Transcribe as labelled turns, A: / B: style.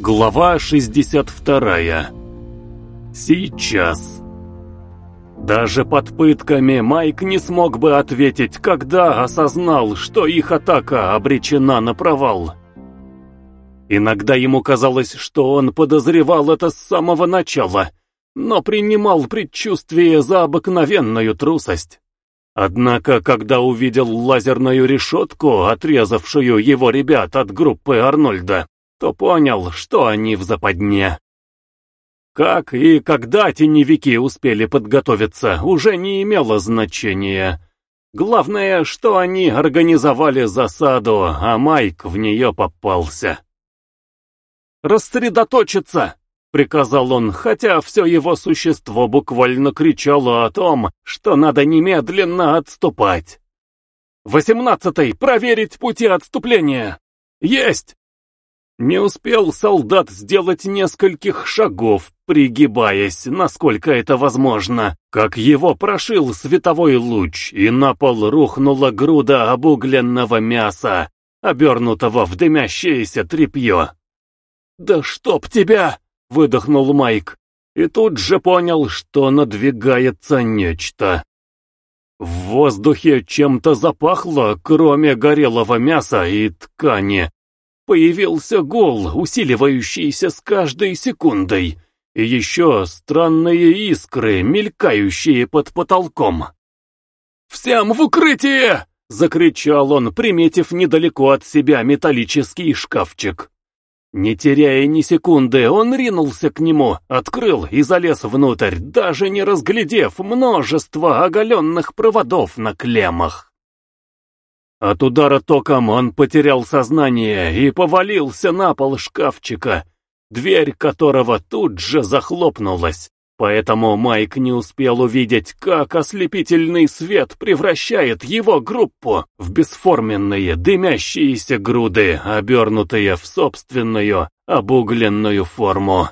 A: Глава 62. Сейчас. Даже под пытками Майк не смог бы ответить, когда осознал, что их атака обречена на провал. Иногда ему казалось, что он подозревал это с самого начала, но принимал предчувствие за обыкновенную трусость. Однако, когда увидел лазерную решетку, отрезавшую его ребят от группы Арнольда, то понял, что они в западне. Как и когда теневики успели подготовиться, уже не имело значения. Главное, что они организовали засаду, а Майк в нее попался. «Рассредоточиться!» — приказал он, хотя все его существо буквально кричало о том, что надо немедленно отступать. «Восемнадцатый! Проверить пути отступления!» «Есть!» Не успел солдат сделать нескольких шагов, пригибаясь, насколько это возможно, как его прошил световой луч, и на пол рухнула груда обугленного мяса, обернутого в дымящееся тряпье. «Да чтоб тебя!» — выдохнул Майк, и тут же понял, что надвигается нечто. В воздухе чем-то запахло, кроме горелого мяса и ткани, Появился гул, усиливающийся с каждой секундой, и еще странные искры, мелькающие под потолком. «Всем в укрытие!» — закричал он, приметив недалеко от себя металлический шкафчик. Не теряя ни секунды, он ринулся к нему, открыл и залез внутрь, даже не разглядев множество оголенных проводов на клеммах. От удара током он потерял сознание и повалился на пол шкафчика, дверь которого тут же захлопнулась. Поэтому Майк не успел увидеть, как ослепительный свет превращает его группу в бесформенные дымящиеся груды, обернутые в собственную обугленную форму.